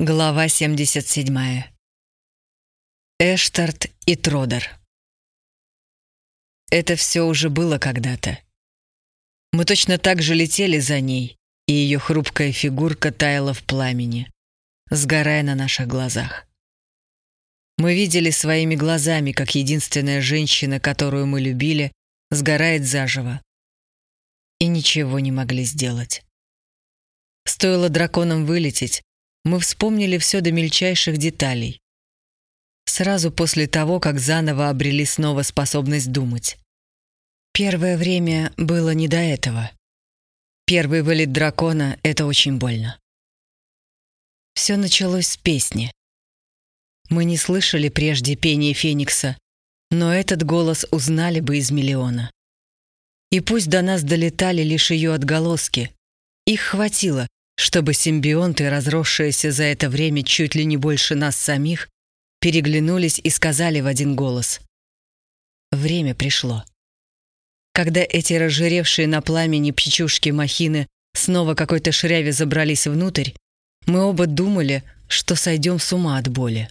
Глава 77. Эштарт и Тродер. Это все уже было когда-то. Мы точно так же летели за ней, и ее хрупкая фигурка таяла в пламени, сгорая на наших глазах. Мы видели своими глазами, как единственная женщина, которую мы любили, сгорает заживо. И ничего не могли сделать. Стоило драконам вылететь, мы вспомнили все до мельчайших деталей. Сразу после того, как заново обрели снова способность думать. Первое время было не до этого. Первый вылет дракона — это очень больно. Все началось с песни. Мы не слышали прежде пения Феникса, но этот голос узнали бы из миллиона. И пусть до нас долетали лишь ее отголоски, их хватило, чтобы симбионты, разросшиеся за это время чуть ли не больше нас самих, переглянулись и сказали в один голос. Время пришло. Когда эти разжиревшие на пламени птичушки-махины снова какой-то шряве забрались внутрь, мы оба думали, что сойдем с ума от боли.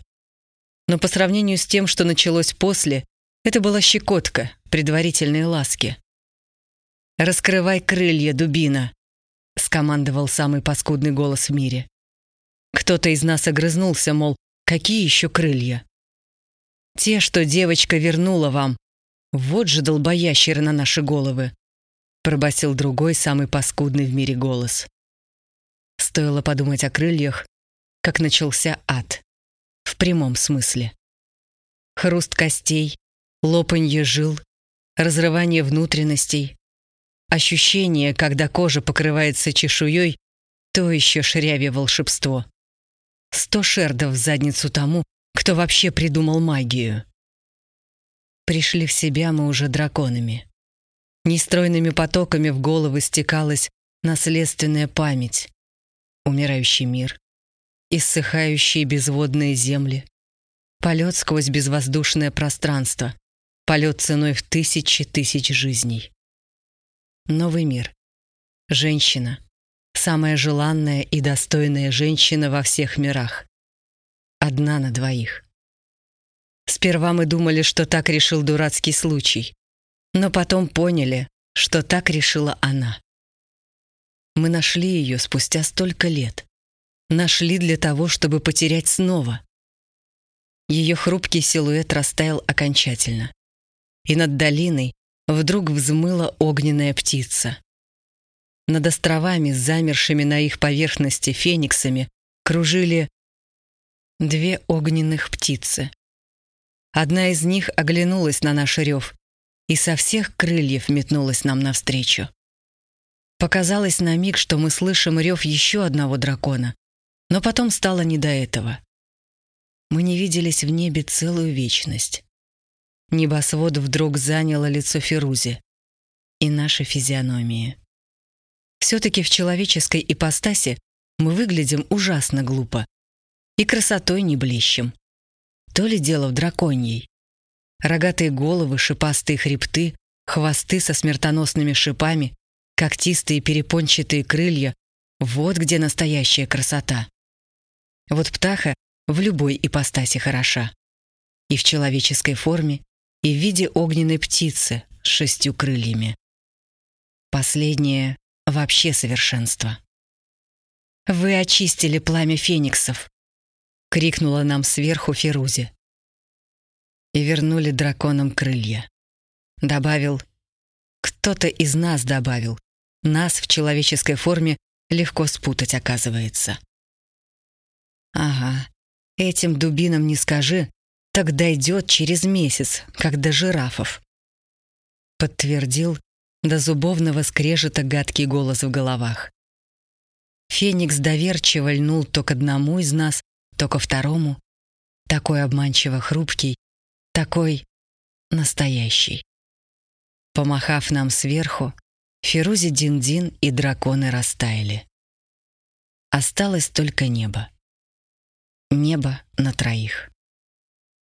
Но по сравнению с тем, что началось после, это была щекотка, предварительные ласки. «Раскрывай крылья, дубина!» — скомандовал самый паскудный голос в мире. Кто-то из нас огрызнулся, мол, какие еще крылья? Те, что девочка вернула вам. Вот же долбоящеры на наши головы, пробасил другой, самый паскудный в мире голос. Стоило подумать о крыльях, как начался ад. В прямом смысле. Хруст костей, лопанье жил, разрывание внутренностей, Ощущение, когда кожа покрывается чешуей, то еще шряве волшебство. Сто шердов в задницу тому, кто вообще придумал магию. Пришли в себя мы уже драконами. Нестройными потоками в головы стекалась наследственная память. Умирающий мир, иссыхающие безводные земли, полет сквозь безвоздушное пространство, полет ценой в тысячи тысяч жизней. Новый мир. Женщина. Самая желанная и достойная женщина во всех мирах. Одна на двоих. Сперва мы думали, что так решил дурацкий случай, но потом поняли, что так решила она. Мы нашли ее спустя столько лет. Нашли для того, чтобы потерять снова. Ее хрупкий силуэт растаял окончательно. И над долиной вдруг взмыла огненная птица. Над островами, замершими на их поверхности фениксами, кружили две огненных птицы. Одна из них оглянулась на наш рев и со всех крыльев метнулась нам навстречу. Показалось на миг, что мы слышим рев еще одного дракона, но потом стало не до этого. Мы не виделись в небе целую вечность. Небосвод вдруг заняло лицо Ферузи и наши физиономии. Все-таки в человеческой ипостаси мы выглядим ужасно глупо и красотой не блещем. То ли дело в драконьей. Рогатые головы, шипастые хребты, хвосты со смертоносными шипами, когтистые перепончатые крылья — вот где настоящая красота. Вот птаха в любой ипостаси хороша. И в человеческой форме, и в виде огненной птицы с шестью крыльями. Последнее — вообще совершенство. «Вы очистили пламя фениксов!» — крикнула нам сверху Ферузи. И вернули драконам крылья. Добавил, кто-то из нас добавил, нас в человеческой форме легко спутать оказывается. Ага, этим дубинам не скажи, так дойдет через месяц, как до жирафов. Подтвердил до зубовного скрежета гадкий голос в головах. Феникс доверчиво льнул то к одному из нас, то ко второму. Такой обманчиво хрупкий, такой настоящий. Помахав нам сверху, Ферузи Дин-Дин и драконы растаяли. Осталось только небо. Небо на троих.